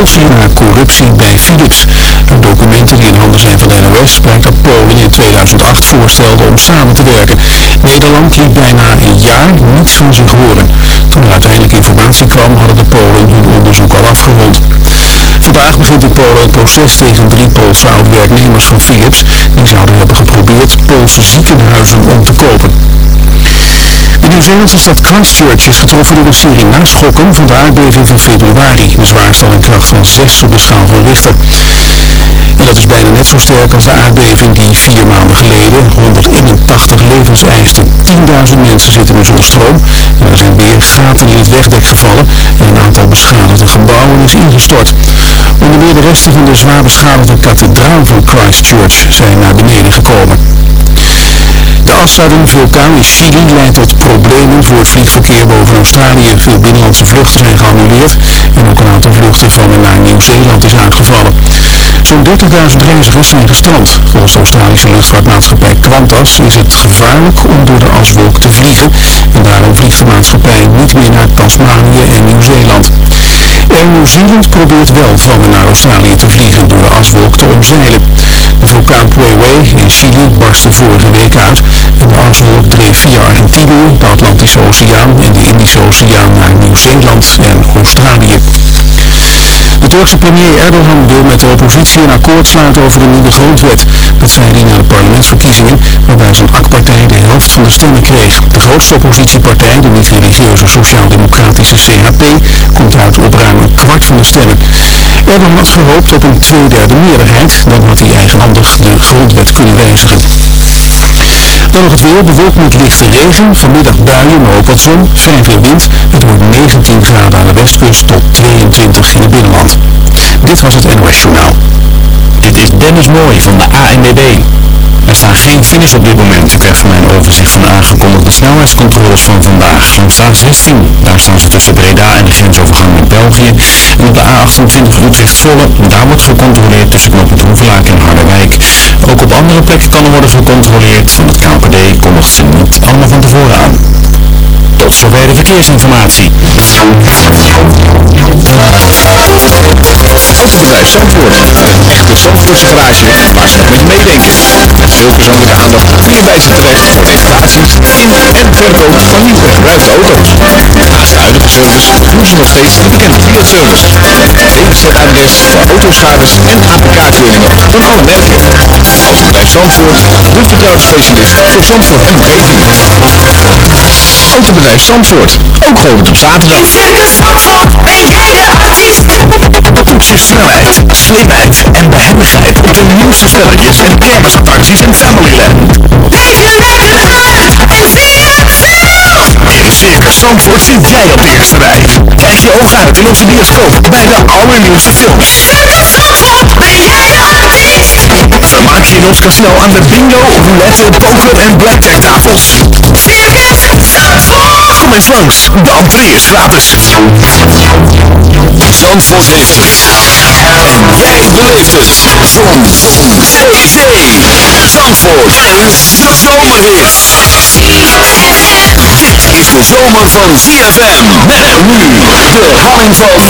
expulsie na corruptie bij Philips. Uit documenten die in handen zijn van de NOS blijkt dat Polen in 2008 voorstelde om samen te werken. Nederland liet bijna een jaar niets van zich horen. Toen er uiteindelijk informatie kwam hadden de Polen hun onderzoek al afgerond. Vandaag begint in Polen een proces tegen drie Poolse oud-werknemers van Philips. Die zouden hebben geprobeerd Poolse ziekenhuizen om te kopen. De Nieuw-Zeelandse stad Christchurch is getroffen door een serie naschokken van de aardbeving van februari. Een kracht van 6 op de schaal van Richter. En dat is bijna net zo sterk als de aardbeving die vier maanden geleden 181 levens eiste. 10.000 mensen zitten nu zonder stroom en er zijn weer gaten in het wegdek gevallen en een aantal beschadigde gebouwen is ingestort. Onder meer de resten van de zwaar beschadigde kathedraal van Christchurch zijn naar beneden gekomen. De afsluiting vulkaan in Chili leidt tot problemen voor het vliegverkeer boven Australië. Veel binnenlandse vluchten zijn geannuleerd en ook een aantal vluchten van en naar Nieuw-Zeeland is uitgevallen. Zo'n 30.000 reizigers zijn gestrand. Volgens de Australische luchtvaartmaatschappij Qantas is het gevaarlijk om door de aswolk te vliegen en daarom vliegt de maatschappij niet meer naar Tasmanië en Nieuw-Zeeland. Air New Zealand probeert wel van naar Australië te vliegen door de aswolk te omzeilen. De vulkaan Huawei in Chili barstte vorige week uit en de aswolk dreef via Argentinië, de Atlantische Oceaan en de Indische Oceaan naar Nieuw-Zeeland en Australië. De Turkse premier Erdogan wil met de oppositie een akkoord sluiten over een nieuwe grondwet. Dat zei hij na de parlementsverkiezingen, waarbij zijn AK-partij de helft van de stemmen kreeg. De grootste oppositiepartij, de niet-religieuze sociaal-democratische CHP, komt uit op ruim een kwart van de stemmen. Erdogan had gehoopt op een tweederde meerderheid, dan had hij eigenhandig de grondwet kunnen wijzigen. Dan het weer, bewolkt met lichte regen, vanmiddag buien, maar ook wat zon, vrij veel wind. Het wordt 19 graden aan de westkust tot 22 in het binnenland. Dit was het NOS Journaal. Dit is Dennis Mooij van de ANWB. Er staan geen files op dit moment. Krijgt van mij een overzicht van de aangekondigde snelheidscontroles van vandaag. Langs de A16, daar staan ze tussen Breda en de grensovergang met België. En op de A28 Utrecht-Zwolle, daar wordt gecontroleerd tussen knooppunt Hoevelaak en Harderwijk. Ook op andere plekken kan er worden gecontroleerd. Van het KPD kondigt ze niet allemaal van tevoren aan. Tot zover de verkeersinformatie. Autobedrijf Zandvoort. Een echte Zandvoortse garage waar ze met meedenken. Met veel persoonlijke aandacht kun je bij ze terecht voor reparaties in en verkoop van nieuw gebruikte auto's. Naast de huidige service doen ze nog steeds de bekende Fiat-service. DWZ-adres voor autoschades en APK-keuringen van alle merken. Autobedrijf Zandvoort, de vertrouwensspecialist voor Zandvoort en omgeving. Autobedrijf Zandvoort, ook geopend op zaterdag. Toets je snelheid, slimheid en behendigheid op de nieuwste spelletjes en kermisattracties en Familyland. In Circus Zandvoort zit jij op de eerste rij. Kijk je ogen uit in onze bioscoop bij de allernieuwste films. Vermaak je in ons casino aan de bingo, roulette, poker en blackjack tafels. Kom eens langs, de entree is gratis. Zandvoort heeft het. En jij beleeft het. Zon. Zee. Zee. Zandvoort. Een zomerhit. Dit is de zomer van ZFM. Met nu de herhaling van...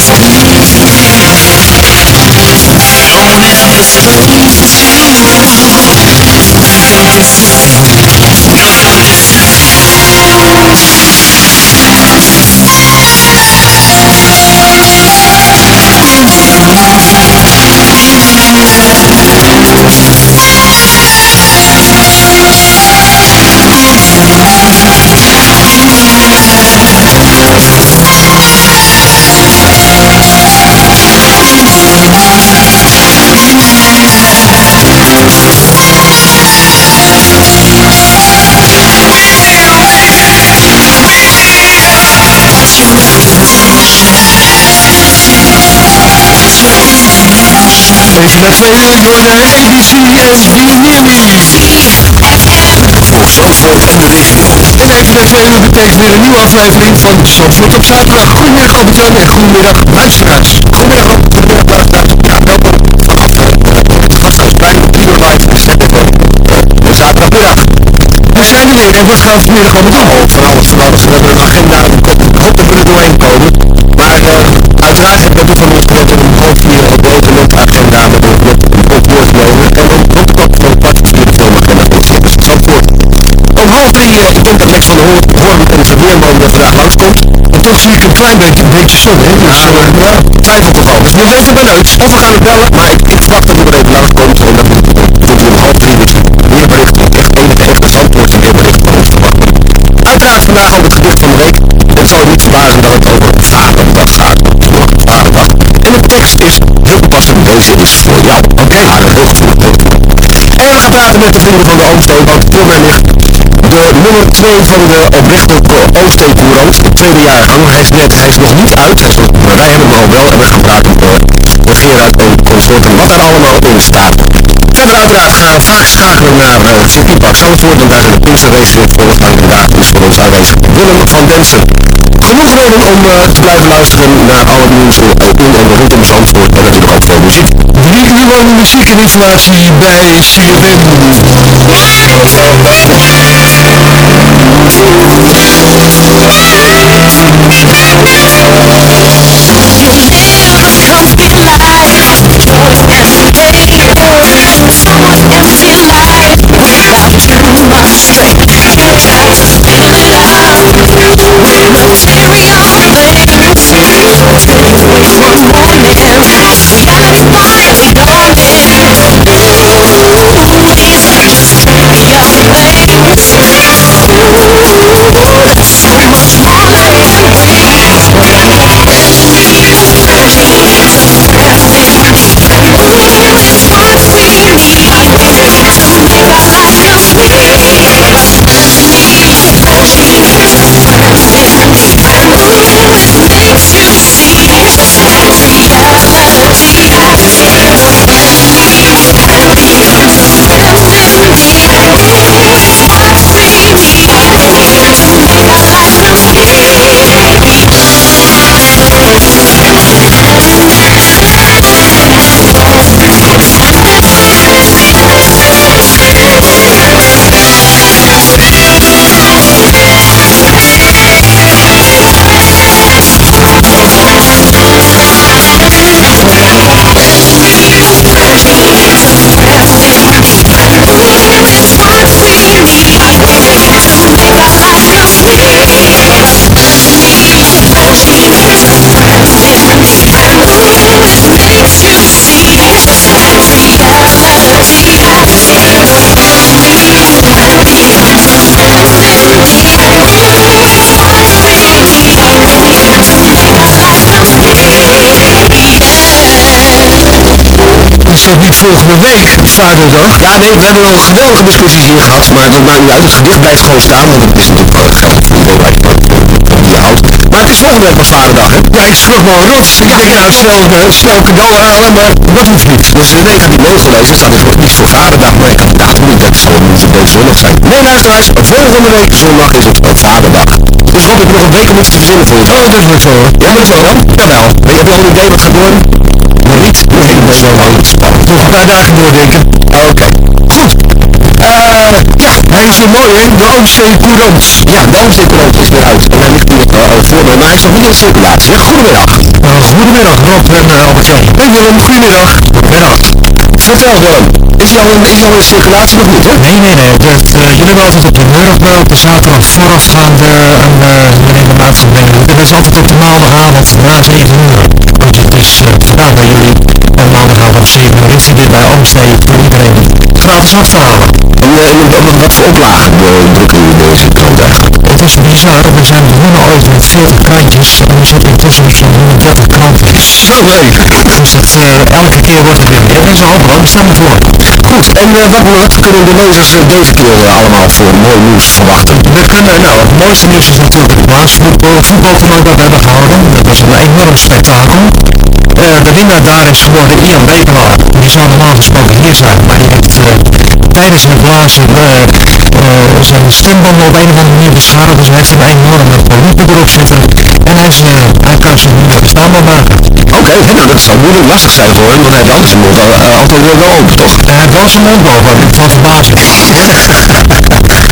Even naar twee uur, je hoorde ABC en Near Me. Voor Zandvoort en de regio. En even twee uur betekent weer een nieuwe aflevering van Zandvoort op zaterdag. Goedemiddag Albert-Jan en goedemiddag luisteraars. Goedemiddag, goedemiddag luisteraars. Ja, welkom vanaf het Gasthuisplein, 3 uur live gezet op uh, zaterdagmiddag. We zijn er weer en wat gaan we vanmiddag allemaal doen? Van alles van alles. We hebben een agenda, ik hoop dat we er doorheen komen. Maar uh, uiteraard heb ik ook Toch zie ik een klein beetje, een beetje zon, hè? Dus, uh, ja, twijfel toch al. Dus we weten maar nooit. Of we gaan het bellen, maar ik, ik verwacht dat er even langskomt. En dan komt hij om half drie dus weerbericht, echt enige echte Zandvoortse weerbericht van ons verwachten. Uiteraard vandaag ook het gedicht van de week. Het zal niet verbazen dat het over Vaderdag gaat. En de tekst is heel passend. Deze is voor jou. Oké. Okay. Aardig heel En we gaan praten met de vrienden van de Oomsteen. Want mij ligt de nummer 2 van de oprechte Oomsteen Courant. De tweede jaargang. Hij is net, hij is nog niet uit. Hij is nog, maar wij hebben hem al wel. En gaan praten door, door Gerard en consorten. Wat er allemaal in staat. Verder uiteraard gaan we vaak schakelen naar uh, circuitpark Zandvoort. Want daar zijn de weer voortgang. En daar is voor ons aanwezig Willem van Densen. Genoeg reden om uh, te blijven luisteren naar al het nieuws in en rondom Zandvoort. En natuurlijk ook veel muziek. Drie lang muziek en informatie bij CFM. Thank you. Niet volgende week, Vaderdag? Ja, nee, we hebben al geweldige discussies hier gehad, maar dat maakt niet uit. Het gedicht blijft gewoon staan, want het is natuurlijk wel geld voor de hoeveelheid die je houdt. Maar het is volgende week wel Vaderdag, hè? Ja, ik schrok me rot. Ik denk, nou, snel, uh, snel cadeau halen, maar dat hoeft niet. Dus uh, nee, ik heb die mail gelezen, staat er niet voor Vaderdag, maar ik dacht, niet, dat zal niet deze zondag zijn. Nee, luisteraars, volgende week zondag is het Vaderdag. Dus hoop ik nog een week om iets te verzinnen voor je. Oh, dat wordt wel. Ja, dat is wel dan? Jawel. Maar je hebt wel een idee wat gaat worden? Nog niet? Nee, dat is wel lang spannend. Nog een paar dagen doordenken. Oké, okay. goed. Uh, ja, dat is weer mooi hè, de Oomstee Courant. Ja, de Oomstee Courant is weer uit. En hij ligt hier uh, voor me, maar hij is nog niet in circulatie. Goedemiddag. goedemiddag Rob en uh, Albert-Jan. Hey Willem, goedemiddag. Goedemiddag. Vertel Willem, is hij in, is in circulatie nog niet hè? Nee, nee, nee. Dat, uh, jullie hebben altijd op de middag op de zaterdag voorafgaande een uh, uitzending. Dat is altijd op de maandagavond na 7 uur. Want het is vandaag bij jullie op 7 uur is hij dit bij Oomstee voor iedereen gratis af te halen. En, en wat voor oplagen drukken jullie deze krant eigenlijk? Het is bizar, we zijn begonnen ooit met 40 krantjes en we zitten intussen met zo'n 130 kranten. Zo hé! Dus het, uh, elke keer wordt het weer meer en ze hopen voor. Goed, en uh, wat, wat kunnen de lezers deze keer allemaal voor mooi nieuws verwachten? We kunnen, nou, het mooiste nieuws is natuurlijk het plaatsvoetbal voetbaltoernooi dat we hebben gehouden. Dat was een enorm spektakel. De winnaar daar is geworden Ian Bekelaar. Die zou normaal gesproken hier zijn, maar die heeft tijdens het blazen zijn stembanden op een of andere manier beschadigd. Dus hij heeft een enorme polype erop zitten. En hij, is, hij kan zich niet meer verstaanbaar maken. Oké, okay, nou dat zou moeilijk lastig zijn voor hem, want hij heeft altijd zijn mond altijd weer wel open, toch? Hij heeft wel zijn mond open, van verbazing.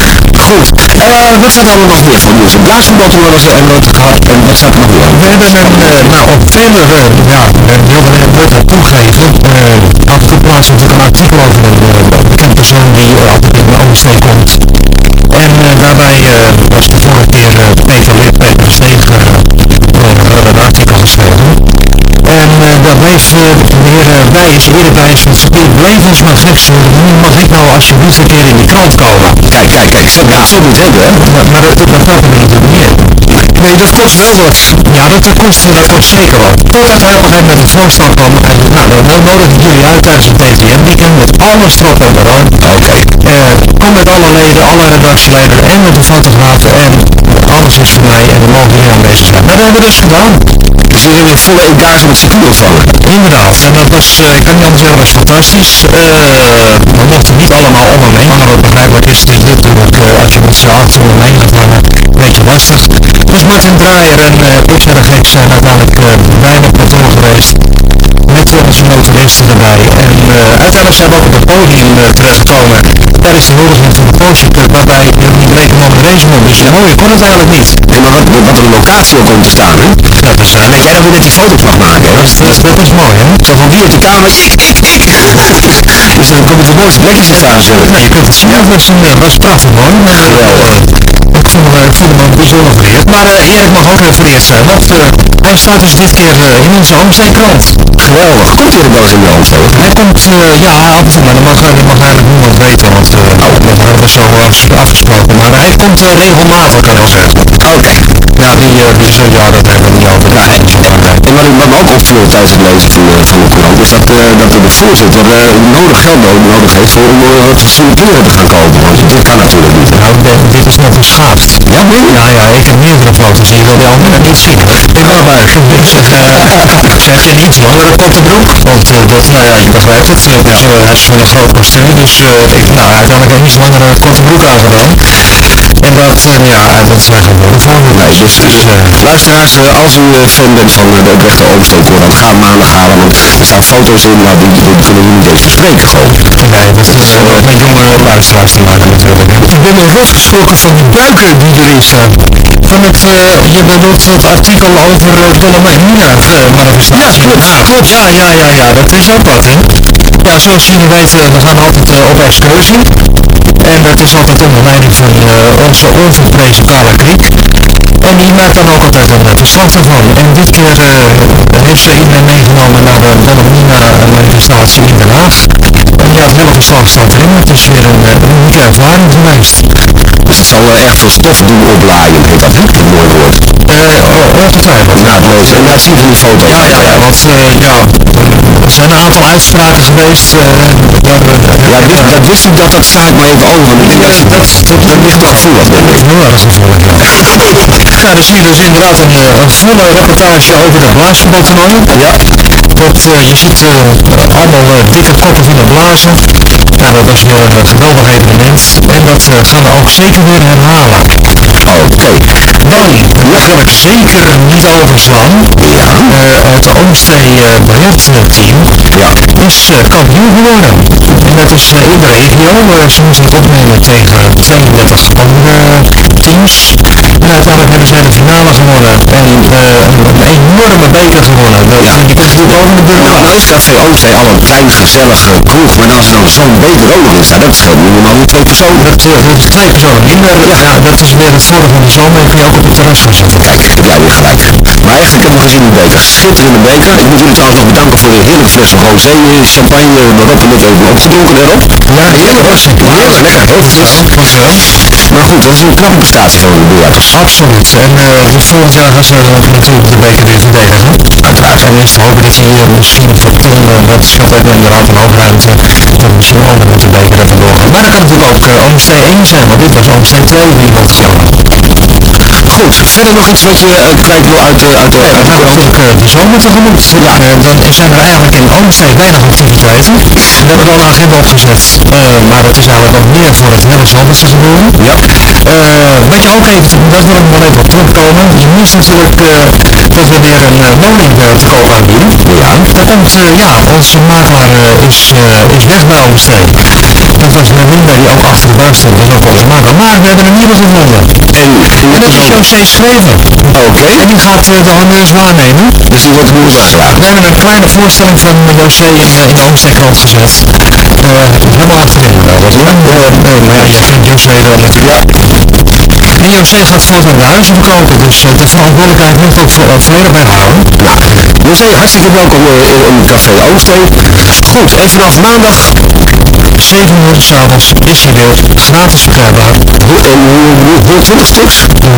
Goed, uh, wat staat er nog meer voor nieuws? Een blaasvoetbaltoernooi was er en wat, en wat staat er nog meer? We hebben een, uh, nou op vele, uh, ja, wilde er nooit aan toegeven. Uh, toe plaatsen natuurlijk een artikel over een bekend persoon die altijd in de OMC komt. En daarbij was de vorige keer Peter Lip, Peter Steeg, een artikel geschreven. En uh, daar bleef uh, de heer eerder bij is van het bleef ons maar mag ik nou alsjeblieft een keer in de krant komen? Kijk, kijk, kijk, zo, ja, zo moet het hebben, hè? Maar, maar dat, dat gaat er natuurlijk niet in. Nee, dat kost wel wat. Ja, dat, dat kost, dat kost zeker wat. Totdat hij op een gegeven moment een voorstel kwam en nou, dan nodig ik jullie uit tijdens het TVM weekend met alles erop en eraan. Oké. Kom met alle leden, alle redactieleden en met de fotografen en alles is voor mij en we mogen hier aanwezig zijn. Maar dat hebben we dus gedaan. Hebben volle etage met circuit ontvangen? Inderdaad, en dat was, uh, ik kan niet anders zeggen, was fantastisch. Uh, we mochten niet allemaal om hem heen, maar wat begrijpelijk is, het is natuurlijk, als je met z'n acht om hem gaat hangen, een beetje lastig. Dus Martin Draaier en uh, zijn gek zijn uiteindelijk bij op kantoor geweest. Met onze motoristen erbij. En uiteindelijk zijn we ook op het podium terechtgekomen. Daar is de huldiging van de Porsche waarbij Jeroen Brekeman de race won. Dus ja, mooi, kon het eigenlijk niet. Nee, maar wat, wat een locatie ook om te staan, hè? Dat is uh, Weet jij dat we net die foto's mag maken? Dat, dat, dat is mooi, hè? Zo van wie op de kamer, ik, ik, ik. dus dan kom je de mooiste plekjes te staan, zo. Ja, je kunt het zien, dat was, uh, was prachtig mooi. Maar, Geweldig. Ik vond, uh, ik vond hem bijzonder vereerd. Maar uh, Erik mag ook even vereerd zijn. Want uh, hij staat dus dit keer uh, in onze Oomstee-krant. Geweldig. Komt hij er wel eens in de Oomstee? Hij komt, uh, ja, af en toe, maar dat mag, dat mag eigenlijk niemand weten. Want uh, oh, dat we zo afgesproken. Maar hij komt regelmatig, kan ik zeggen. Oké. Okay. Ja, die, die zo, ja, dat hebben we niet over. Ja, en, en wat, wat me ook opviel tijdens het lezen van, van de krant is dat, dat de voorzitter nodig geld nodig heeft voor om signaturen te gaan kopen. Want dit kan natuurlijk niet. Nou, dit is net geschaafd. Ja, nee? Ja, ja, ik heb meerdere foto's hier, wil de andere niet zien. Ik laat maar. Zeg je iets langere korte broek, want dat, nou ja, je begrijpt het. Dus, uh, hij is van een groot kostuum, dus uh, ik, nou, uiteindelijk heb ik iets langere korte broek aangedaan. En dat, ja, dat is eigenlijk nodig voor. Nee, dus, dus uh, luisteraars, uh, als u fan bent van de oprechte oversteektoren, ga maandag halen, want er staan foto's in, maar die, die kunnen we niet eens bespreken gewoon. Nee, dat is met jonge luisteraars te maken natuurlijk. Ik ben nog losgesproken van die buiken die erin staan. Van het, je bedoelt het artikel over uh, manifestatie. Ja, klopt, klopt. Ja, ja, ja, ja, dat is ook wat, hè. Ja, zoals jullie weten, we gaan altijd uh, op excursie. En dat is altijd onder leiding van uh, onze onverprezen Kriek. En die maakt dan ook altijd een verslag ervan. En dit keer uh, heeft ze iedereen meegenomen naar de Wilhelmina manifestatie in Den Haag. En ja, het hele verslag staat erin. Het is weer een, een unieke ervaring geweest. Dus het zal uh, echt veel stof doen oplaaien, heet dat, hè? Een mooi woord. Uh, ongetwijfeld. Na het lezen en na het zien van die foto. Ja, ja, ja, want ja, er zijn een aantal uitspraken geweest. Uh, waar, ja, wist, dat wist u dat, dat sla ik maar even over. Dat, dat, dat, dat ligt wel gevoelig, denk ik. Heel erg gevoelig, ja. Ja, je dus inderdaad een, een volle reportage over de blaasvoetbaltoernooi. Ja. Dat, uh, je ziet uh, allemaal dikke koppen van de blazen. Ja, dat was weer een geweldig evenement. En dat gaan we ook zeker weer herhalen. Oké. Okay. Dan, mag ik zeker niet overslaan. Ja. het Oomstee biljartteam ja. is kampioen geworden. En dat is in de regio. Uh, ze moesten het opnemen tegen 32 andere teams. En uiteindelijk hebben zij de finale gewonnen. En een enorme beker gewonnen. ja. Die de. Nou, nou is al een klein gezellige kroeg, maar als er dan zo'n in staat, dat scheelt nu normaal niet twee personen. Dat, uh, dat twee personen minder. Ja, dat is weer het voordeel van de zomer. je ook op het terras gaan zitten. Kijk, heb jij weer gelijk. Maar ik heb nog gezien die beker. Schitterende beker. Ik moet jullie trouwens nog bedanken voor de heerlijke fles rosé, champagne erop en dit ook opgedronken erop. Ja, heerlijk. Heerlijk, lekker, heel gezellig. Maar goed, dat is een knappe prestatie van de biljarters. Absoluut. En uh, volgend jaar gaan ze natuurlijk de beker weer verdedigen. Uiteraard. En is te hopen dat hij uh, misschien voor Tom, uh, dat schat ik in de Raad van Hoogruimte, dat misschien ook met de beker er vandoor gaat. Maar dat kan natuurlijk ook uh, OMC 1 zijn, want dit was OMC 2 die wat Goed, verder nog iets wat je kwijt wil uit, uh, uit, gaan natuurlijk uh, de zomer tegemoet. Ja. dan zijn er eigenlijk in OMC weinig activiteiten. We hebben al een agenda opgezet, maar dat is eigenlijk nog meer voor het hele zomer te gebeuren. Ja. wat je ook even, daar wil ik wel even op terugkomen. Je moest natuurlijk dat we weer een woning te koop aanbieden. Ja. Dat komt, ja, onze makelaar is, is weg bij OMC. Dat was Melinda die ook achter de bar stond, dat is ook onze makelaar. Maar we hebben een nieuwe gevonden. En, en dat is José Schreven. Oké. En die gaat uh, de honneurs waarnemen. Dus die wordt aangedragen. We hebben een kleine voorstelling van José in, uh, in de omzetkrant gezet. Uh, helemaal achterin wel. Wat ja. maar ja, je kent José wel natuurlijk. Ja. En José gaat voortaan de huizen verkopen, dus de verantwoordelijkheid moet ook volledig bij houden. Ja. José, hartstikke welkom in Café Oostzee. Goed, en vanaf maandag 7 uur s'avonds is je weer gratis verkrijgbaar. En hoe 20 stuks?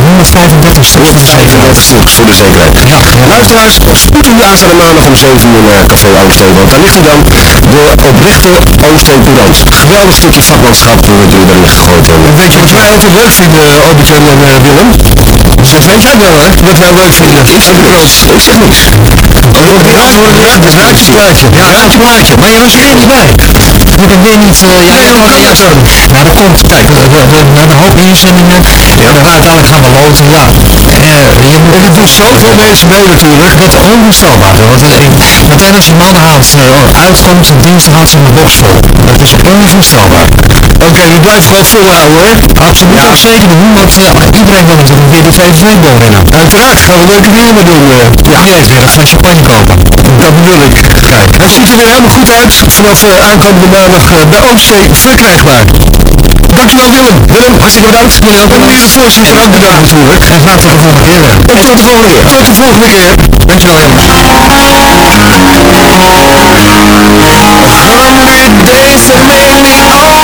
135 stuks. 135 stuks, voor de zekerheid. Ja. Luisteraars, spoed u aanstaande maandag om 7 uur naar Café Oostzee, want daar ligt u dan de oprechte Courant. Geweldig stukje vakmanschap wat jullie erin gegooid hebben. Weet je wat wij altijd leuk vinden, Albert en uh, Willem? Jij wel, hè? Wat wij leuk vinden. Ik zeg. Ik zeg niks. Het ruitjesplaatje. Ja, ruitjesplaatje. Maar je was er niet bij. Je bent weer niet, uh, ja, nee, maar ja, zo. Nou, dat komt, kijk, we, we, we hebben een hoop inzendingen. Ja, dan uiteindelijk gaan we loten, ja. Uh, je, en het doet zoveel mensen mee natuurlijk. Dat is onvoorstelbaar. Want, uh, want en als je maandagavond uh, uitkomt, dinsdagavond van de box vol. Dat is onvoorstelbaar. Oké, okay, we blijven gewoon volhouden hoor. Absoluut ja. ook zeker doen, want uh, iedereen wil natuurlijk weer de VVV-bol winnen. Uiteraard, gaan we leuke dingen mee doen. Uh, ja, heeft weer een fles champagne kopen. Dat bedoel ik. Kijk, het ziet er weer helemaal goed uit. Vanaf uh, aankomende maandag uh, bij Oostzee verkrijgbaar. Dankjewel Willem. Willem, hartstikke bedankt. Ja, en meneer de voorzitter ook bedankt natuurlijk. En graag tot de volgende keer. En tot de volgende keer. Tot de volgende keer. Dankjewel Willem.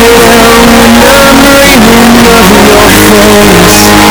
down the memory dreaming of your face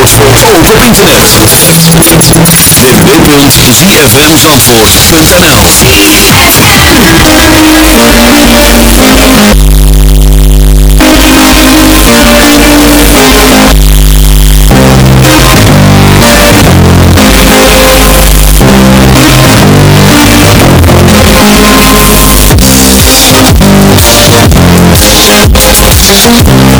Ook op internet. www.zfmzandvoort.nl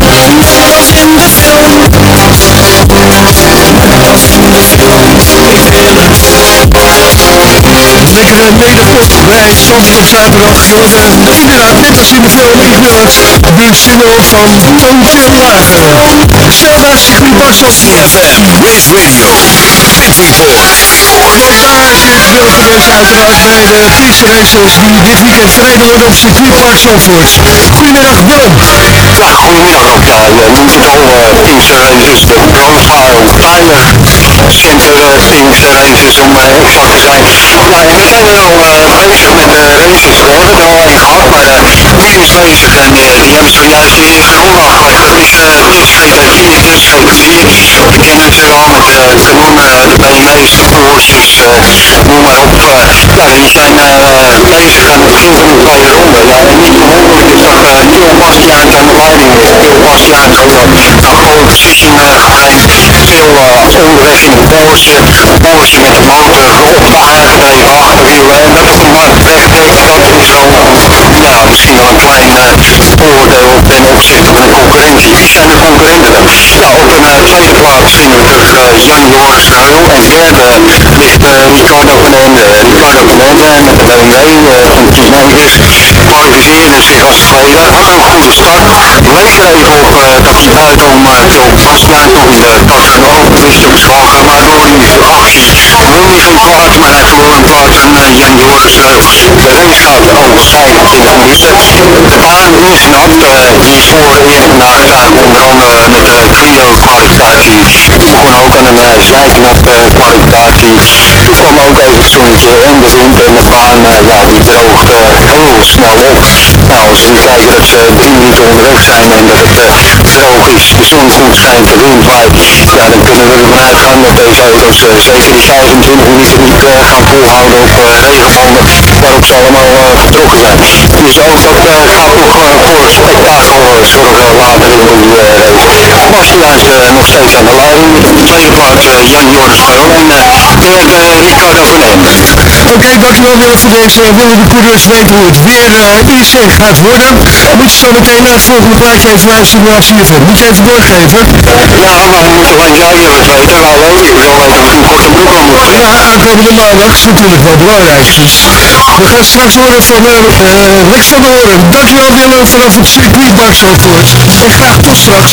Net als in de film Lekkere nederpop bij Zandvoort zaterdag. Je hoorde inderdaad net als in de film Ik wil het, de single van Toon Teelwagen. Zo naar circuitpark Zandvoort. ZFM, Race Radio, Pit Report. Want daar zit Willem uiteraard bij de piste-racers die dit weekend rijden worden op circuitpark Zandvoort. Goedemiddag Willem. Ja, goedemiddag ook. Ja, we er al We uh, is uh, die hebben zojuist de eerste ronde afgelegd. Dat is uh, Test GT4, Test GT4. Je kent het wel met de enorme BMW's, de Porsches, noem maar op. ja, die zijn het begin van de tweede ronde. Ja, en niet verwonderlijk is dat Joel Bastiaans aan de leiding is. Joel Bastiaans ook een pole position getraind. Veel onderweg in de Porsche. Porsche met de motor op de aangedreven achterwielen. En maar betreft, dat is wel ja, misschien wel een klein voordeel ten opzichte van concurrentie. Wie zijn de concurrenten? Ja, op een tweede plaats vinden we terug Jan Joris Ruil. En derde ligt Ricardo Fernandez. Ricardo Fernandez met de BMW van Team Avis kwalificeerde zich als tweede. Had een goede start. Leek er even op dat hij buitenom Bastiaans nog in de Castrol wist te beslagen. Maar door die actie won hij geen plaats, maar hij verloor een plaats aan Jan Ruil. De race gaat over 25 minuten. De baan is nat. die voor eerst vandaag we onder andere met de Clio kwalificatie. Die begon ook aan een zijknop kwalificatie. Toen kwam ook even het zonnetje en de wind en de baan, die droogt heel snel op. Nou, als we nu kijken dat ze drie minuten onderweg zijn en dat het droog is, de zon schijnt, de waait, ja, dan kunnen we ervan uitgaan dat deze auto's zeker die 25 minuten niet gaan volhouden op regenbanden waarop ze allemaal vertrokken zijn. Dus ook dat gaat toch voor spektakel zorgen later in die race. Bastiaans nog steeds aan de de tweede plaats Jan Joris en derde Ricardo van. Oké, dankjewel weer voor deze Wilde Coureurs weten hoe het weer uh, is en gaat worden. Moet je zo meteen naar het volgende plaatje even luisteren naar CFM. Moet je even doorgeven? Ja, maar we moeten alleen jij even weten. Alleen ik wil weten of je kort en broek aan moet. Ja, aankomende maandag is natuurlijk wel belangrijk. Dus we gaan straks horen van uh, uh, Rick van Horen. Dankjewel Willem vanaf het circuitpark Zandvoort. En graag tot straks.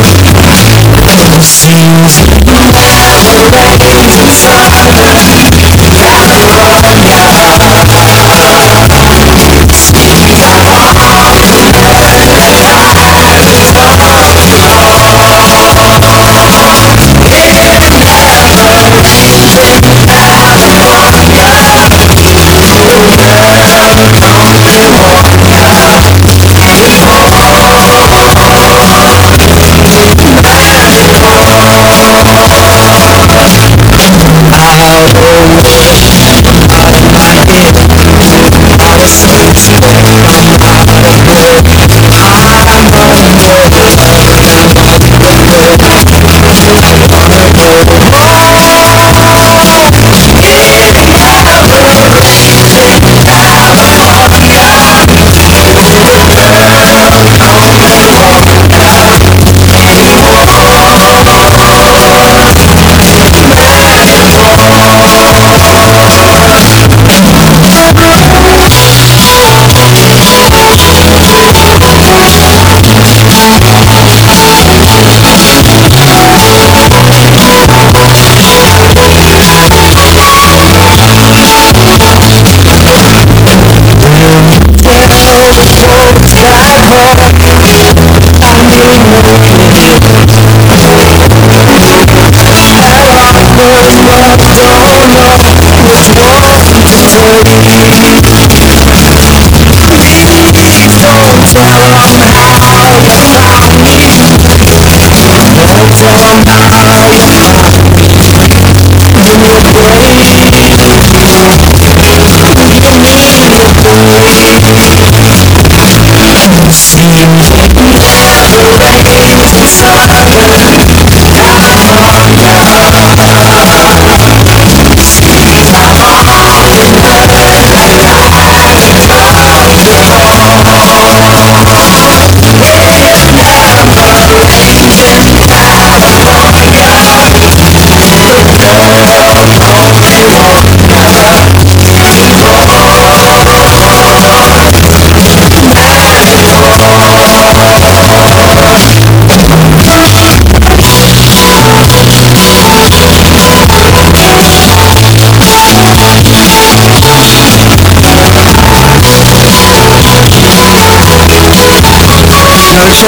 things. You have the way inside.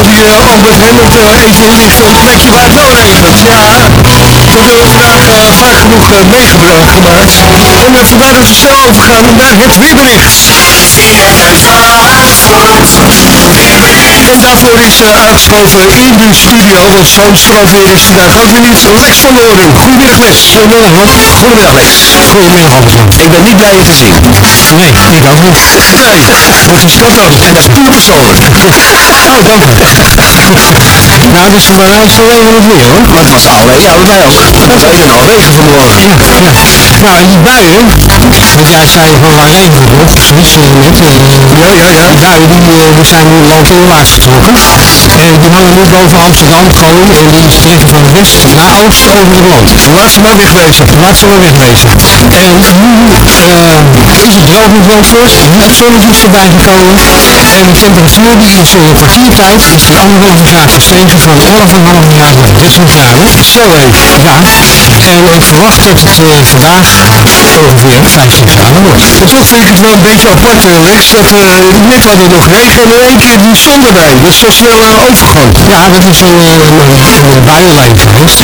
Die uh, Albert Hemmert uh, even inlichten een plekje waar het wel regent. Ja, dat hebben we vandaag uh, vaak genoeg uh, meegemaakt. En uh, vandaar dat we snel overgaan naar het weerbericht. En daarvoor is uh, aangeschoven in de studio, want zo strafweer is daar ook weer niet. Lex van de Hoorn. Goedemiddag Lex. Goedemiddag Rob. Goedemiddag Lex. Goedemiddag Albert-Jan. Ik ben niet blij je te zien. Nee, ik ook niet. Nee. Wat is dat dan? En dat puur persoonlijk. Oh, dan. nou, dus bij mij is het wel even wat meer hoor. Maar het was alweer, ja, bij mij ook. Regen al, regen vanmorgen. Ja, ja. Nou, en die buien, want jij zei van waar het op, zoiets uh, net. Uh, Ja, ja, ja. Die buien die, die zijn nu landinwaarts getrokken. En die hangen nu boven Amsterdam gewoon en die trekken van west naar oost over het land. Laat ze maar wegwezen. Laat ze maar wegwezen. En nu uh, is het droog in Zandvoort, het zonnetje is erbij gekomen. En de temperatuur die is in een kwartiertijd is die anderhalve graad gestegen van 11,5 graden naar 13 graden. Zo hé. Ja, en ik verwacht dat het uh, vandaag ongeveer 15 En toch vind ik het wel een beetje apart, Lex, dat uh, net hadden we nog regen en in één keer die zon erbij. Dat is zo snel uh, overgang. Ja, dat is een, een, een, een buienlijn geweest.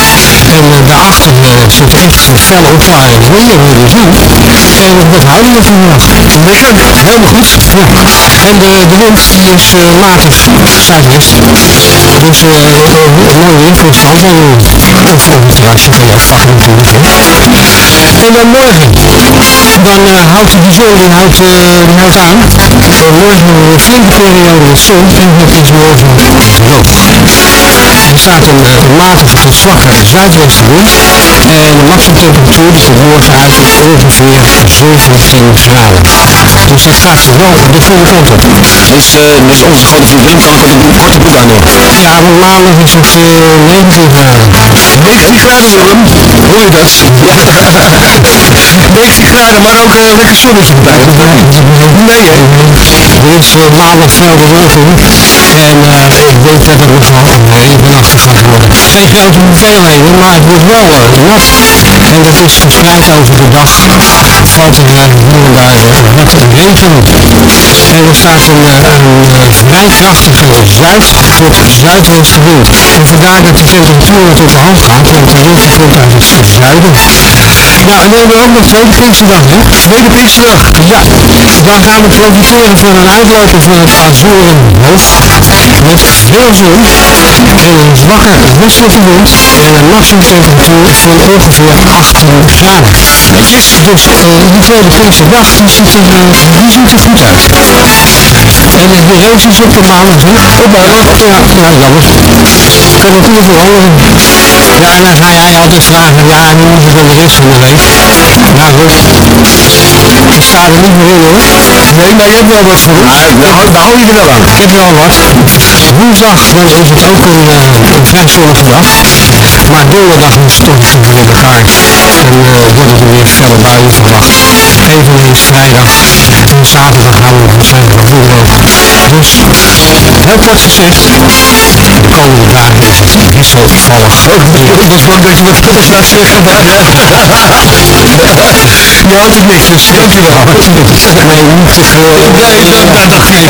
En daarachter zit echt felle opklaringen. Moet je weer zien. En dat houden we vandaag. Lekker, helemaal goed. Ja. En de, de wind die is matig zuidwest. Dus uh, mooi weer voor het kan je ook pakken natuurlijk. En dan morgen, dan uh, houdt die zon die houdt, uh, die houdt aan. En morgen een flinke periode met zon en het is morgen droog. Er staat een, een matige tot zwakke zuidwestenwind en de maximumtemperatuur die komt morgen uit op ongeveer 17 graden. Dus dat gaat wel de goede kant op. Dus, dus onze grote vriend Wim kan een korte broek aan doen. Ja, want maandag is het uh, 19 graden. 19 graden Willem, hoor je dat? Ja. 19 graden, maar ook uh, lekker zonnetje erbij. Nee? Er is uh, maandag veel bewolking en uh, ik denk dat het nog wel een regenachtig gaat worden. Geen grote hoeveelheden, maar het wordt wel nat. En dat is verspreid over de dag. Valt er hier en daar wat regen. En er staat een, een vrij krachtige zuid tot zuidwestenwind. En vandaar dat de temperatuur de hoog gaat, want de wind komt uit het zuiden. Nou, en dan hebben we ook nog tweede Pinksterdag, hè? Tweede Pinksterdag. Ja, dan gaan we profiteren van een uitloper van het Azorenhoofd met veel zon en een zwakke westelijke wind en een maximumtemperatuur van ongeveer 18 graden. Dus uh, die tweede Pinksterdag, die ziet er, uh, die ziet er goed uit. En uh, de is op de maandag, hè? Op maandag? Ja, ja, jammer. Kan natuurlijk veranderen. Ja, en dan ga jij altijd vragen, ja, en hoe is het dan de rest van de week? Nou goed, ik sta er niet meer in hoor. Nee, maar je hebt wel wat voor. Nou, daar, hou je er wel aan. Ik heb wel wat. Woensdag is het ook een, uh, een vrij zonnige dag. Maar donderdag dan stort het weer in elkaar. En uh, worden er weer felle buien verwacht. Eveneens vrijdag. En zaterdag houden we waarschijnlijk nog droog. Dus, heel kort gezegd, de komende dagen is het wisselvallig. Ik was bang dat je wat anders gaat zeggen. Je houdt het netjes, dankjewel. Nee, niet te veel. Nee, dat, dat dacht ik.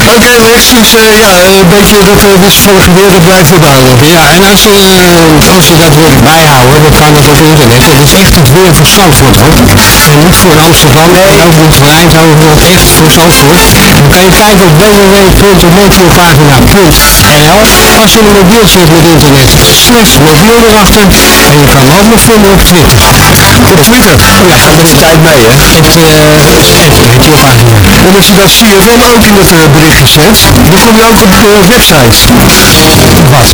Oké okay, dus uh, ja, een beetje dat uh, wisselvallige dat blijft weer houden. Ja, en als je, uh, als je dat wilt bijhouden, dan kan dat op internet. Dat is echt het weer voor Zandvoort hoor. En niet voor Amsterdam, nee. ook niet voor Eindhoven, echt voor Zandvoort. Dan kan je kijken op www.meteopagina.nl Als je een hebt met internet, slash mobiel erachter. En je kan ook nog vinden op Twitter. Op Twitter? Ja, daar ben ik tijd mee hè. Het, het meteopagina. En als je dat CFM ook in het uh, berichtje zet, dan kom je ook op de website. Wat?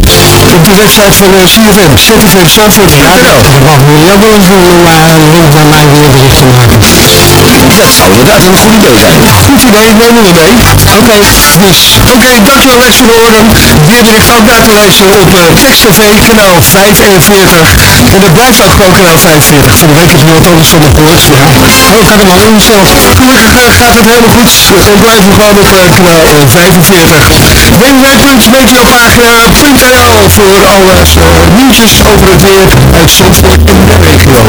Op de website van uh, CFM, ZFM Zandvoort. Ja, dat, mag jullie ook wel eens doen om uh, een link naar mijn weerbericht te maken. Dat zou inderdaad een goed idee zijn. Goed idee, nemen we mee. Oké, okay, dus. Oké, okay, dankjewel Lex van Oren. Na te luisteren op uh, Text TV, kanaal 45. En dat blijft ook gewoon kanaal 45. Van de week je wat anders allemaal gehoord. Ja. Oh, gaat al instellen. Gelukkig gaat het helemaal goed. We blijven gewoon op kanaal 45. www.meteopagina.nl voor alles nieuwtjes over het weer uit Zandvoort en de regio.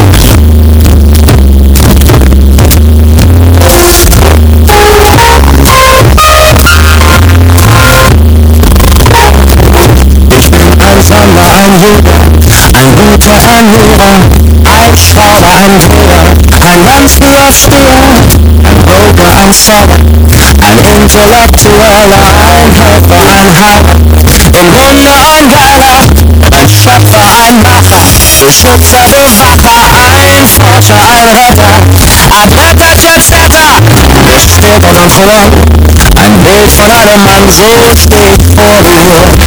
Ein guter Ernährer, ein schlauer, ein Fehler, ein Mensch wie aus Stier, ein Bürger, ein Zauber, Ein intellektueller Einkäufer, ein Heiler, im Grunde ein Geiler, ein Schöpfer, ein Macher, Beschützer, Bewacher, ein Forscher, ein Retter, Athleter, Jetsetter, später dann voran, ein Bild von einem Mann, so steht vor dir.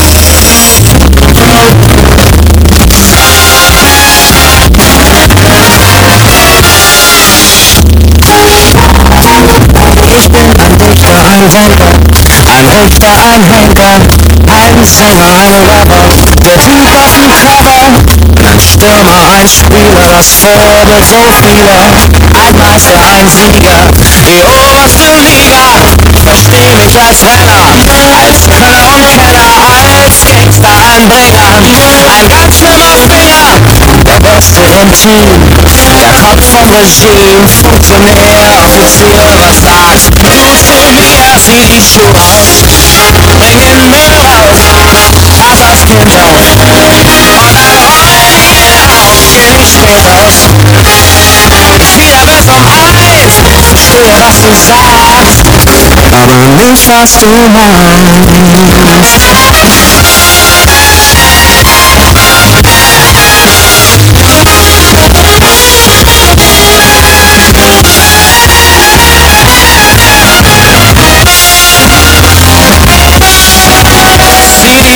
Sänger, ein Rapper, der Typ aus dem Cover, ein Stürmer, ein Spieler, das Vorbild so vieler, ein Meister, ein Sieger, die oberste Liga, versteh mich als Renner, als Könner und Kenner, als Gangster, ein Bringer, ein ganz schlimmer Finger, Buster and Der Kopf vom Regime, Funktionär, Offizier, was sagst? Ja, sieh ich so aus Gingen Müll raus Sah das gut aus Alright, kenn ich mich aus Wieder bis um eins. Verstehe, was du sagst Aber nicht, was du meinst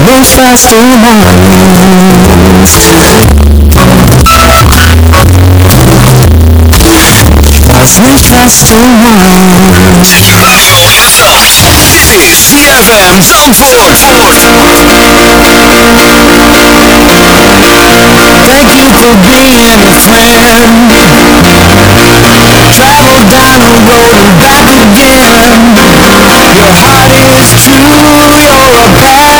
aber nicht was du meinst. Weiß nicht was du meinst. Zet je radio in het zand. Dit is ZFM Zandvoort. Thank you for being a friend. Travel down the road and back again. Your heart is true, you're a pal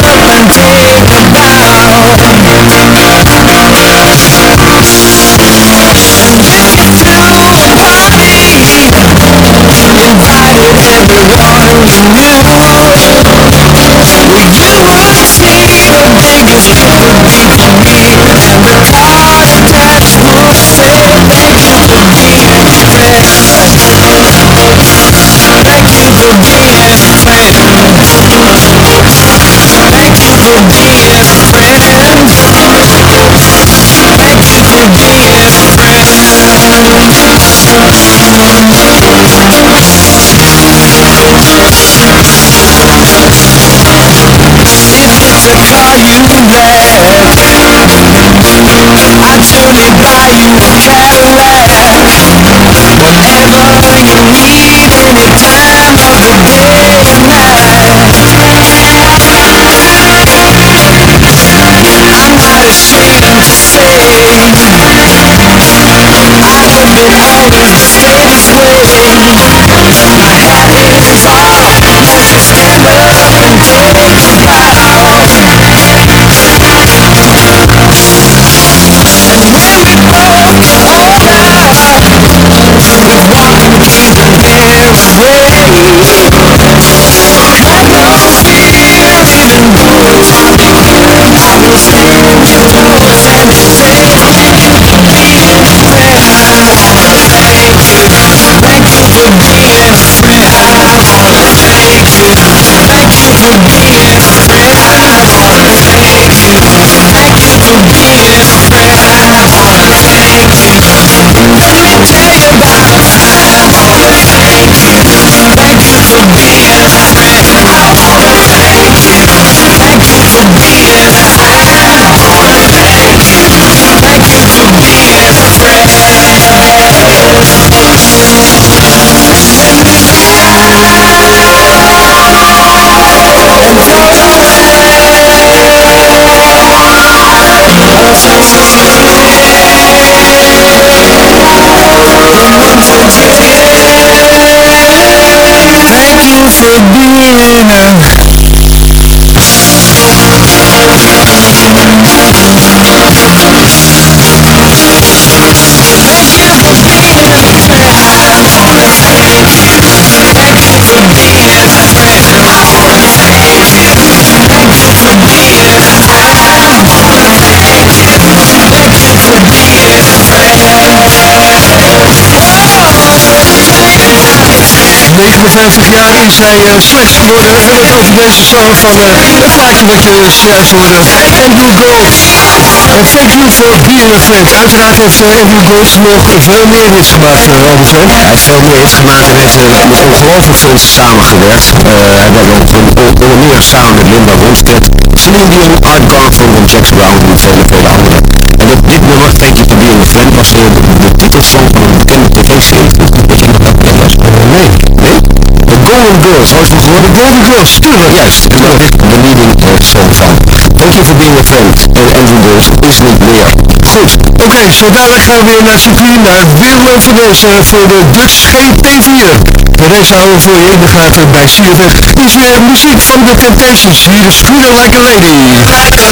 and his tone softened From her body that moved significantly expressive Like you. for being friends you friends you friends you-get 59 jaar is hij uh, slechts geworden. We hebben het over deze zanger van uh, het plaatje wat je hoorde. Andrew Gold. Thank you for being a friend. Uiteraard heeft uh, Andrew Gold nog veel meer hits gemaakt, uh, Albert Jan. Hij heeft veel meer hits gemaakt en heeft uh, met ongelooflijk veel samengewerkt. hij werkt onder meer samen met Linda Ronstadt, Celine Dion, Art Garfunkel, Jack Brown en vele, vele anderen. En dat, dit nummer, Thank You for being a friend, was de, de titelsong van een bekende tv-serie. Weet je nog dat was? nee. Nee? Golden Girls, van gehoord? The Golden Girls, tuurlijk. Juist, en dat is de leading uh, song van. Thank You for being a friend. En Andrew Girls is niet meer. Goed, oké, okay, zo dadelijk gaan we weer naar circuit, naar Willem van deze voor de Dutch GP4. De race houden we voor je in de gaten bij CFS. Dit is weer muziek van de Temptations. Hier is Scream Like a Lady. Like a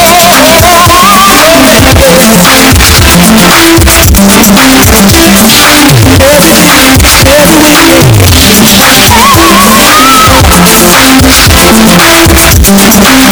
Thank you.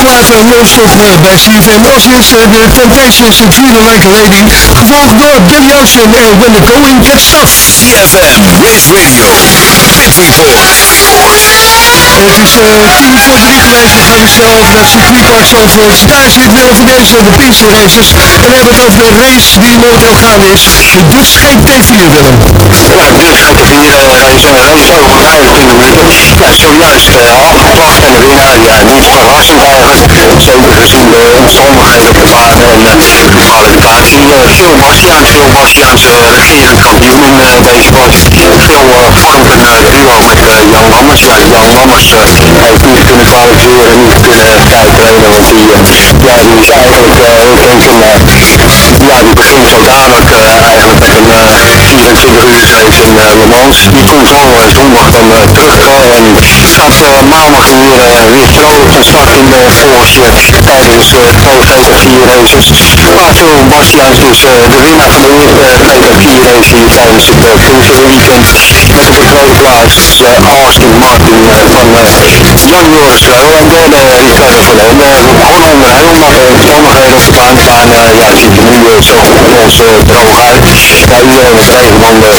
Plaat non-stop bij CFM. Als eerste de Temptations en Feel Like a Lady. Gevolgd door Danny Ocean en When the Going Gets Tough. CFM Race Radio Pit Report. Het is uh, tien voor drie geweest. We gaan snel over naar circuitpark Zandvoort. Daar zit Willem van deze, de Pinscher Races. En we hebben het over de race die momenteel gaande is. De Dutch GT4 Willem. Ja, de Dutch GT4 uh, is een race over 25 minuten. Ja, zojuist uh, afgeklapt en de winnaar, ja, niet verrassend eigenlijk. Zeker gezien de omstandigheden de baan en uh, de kwalificatie. Uh, Phil Bastiaans, Phil Bastiaans regerend kampioen in deze klas. Phil vormt een duo met Jan Lammers. Ja, Jan Lammers heeft niet kunnen kwalificeren, niet kunnen tijdrijden, want die, is eigenlijk, ik denk een, ja, die begint zo dadelijk eigenlijk met een 24 uur race in Le Mans. Die komt zo zondag dan terug en gaat maandag weer, weer droog van start in de Porsche tijdens twee GT4 races. Phil Bastiaans dus de winnaar van de eerste GT4 race hier tijdens het Pinscher Weekend. Met de tweede plaats Austin Martin van Jan Joris Trouw en Ricardo Verlende. We begonnen onder heel matte omstandigheden op de baan. De baan ja, ziet er nu zo goed als droog uit. Ja, tegen van de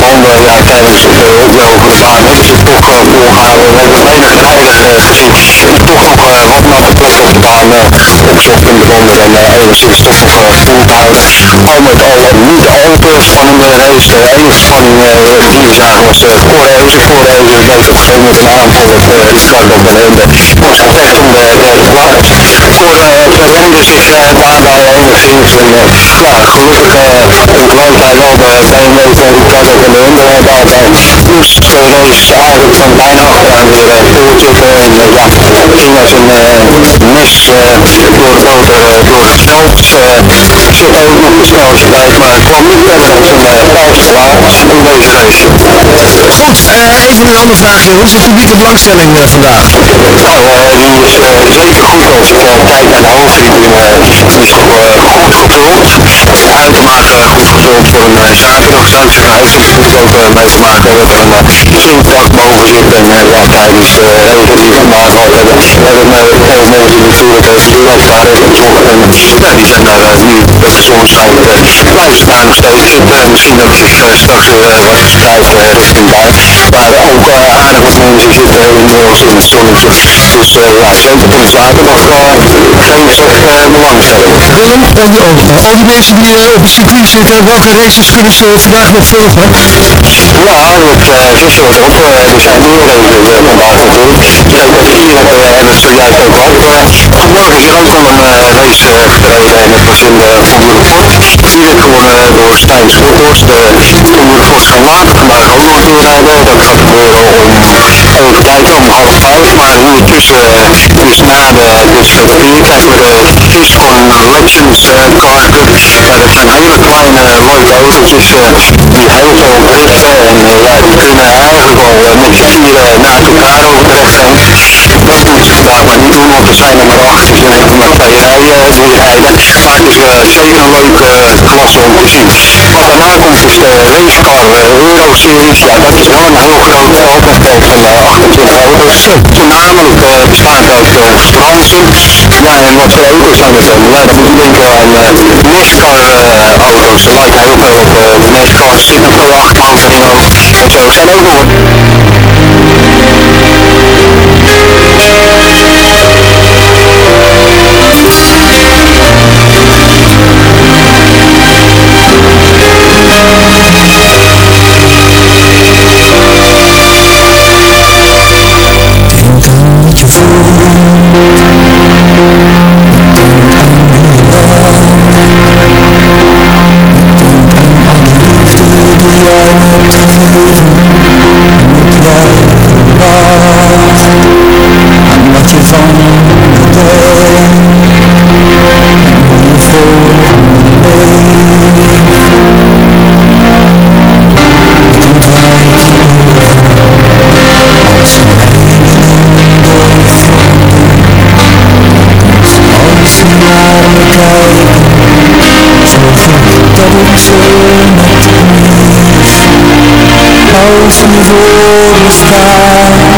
handen. Ja, tijdens de oplopen baan hebben ze toch volgehouden. We hebben enige rijder gezien toch nog wat natte plekken op de baan opzocht in de enigszins toch nog vol te houden. Al met al niet al te spannende race. De enige spanning die we zagen was Correzen. Correzen deed op een gegeven moment een aanval op Ricardo Verlende. Was gevecht om de derde plaats. Cor verwende zich daarbij enigszins en ja, gelukkig ontwooit hij wel de BMW van Ricardo Verlende daarbij. Moest de race eigenlijk van bijna achteraan weer voortzitten en ja, ging als een mes door het motor door het veld. Zette ook nog de snelste tijd, maar kwam niet verder dan zijn vijfde plaats in deze race. Goed, even een andere vraag. Hoe de publieke belangstelling vandaag? Nou, die is zeker goed als ik kijk naar de hoofdtribune. die is toch goed gevuld. Uitermate goed gevuld voor een zaterdagsuitstrijd. Dat heeft ook mee te maken dat er een zinpak boven zit. En ja, tijdens de regen die gehad hebben, hebben veel mensen natuurlijk direct daar gezocht. En die zijn daar nu met de zonneschijn blijven staan nog steeds. Het misschien dat zich straks weer wat verstijft richting daar. Maar ook aardig wat mensen zitten inmiddels in het zonnetje. Dus ja, zeker tot zaterdag geen slechte belangstelling. Willem, al die mensen op het circuit zitten, welke races kunnen ze vandaag nog volgen? Ja, dat vissen we erop. er zijn meer races vandaag natuurlijk. GT4 hebben we zojuist ook gehad. Vandaag is er ook al een race gereden en dat was in de Formule Ford. Werd gewonnen door Stijn Schothorst. De Formule Ford later vandaag ook nog een keer rijden. Dat gaat gebeuren om even kijken, om half vijf. Maar ondertussen, dus na de GT4 krijgen we de Fiscon Legends Car Cup. Ja, dat zijn hele kleine leuke autootjes die heel veel driften en ja, die kunnen eigenlijk wel met z'n vieren naast elkaar over de weg heen. Dat moet je vandaag maar niet doen, want er zijn er maar acht, dus dan heb je maar twee rijen die rijden. Maar het is zeker een leuke komt is de Racecar Euro Series. Ja, dat is wel een heel groot autospel van 28 auto's. Voornamelijk bestaat uit Fransen. Ja, en wat voor auto's zijn dat dan? Ja, dan moet je denken aan NASCAR auto's. Er lijken heel veel op NASCAR, er zitten veel achterbanken in ook. Zo zijn ook nog als je voor me staat, wacht ik steeds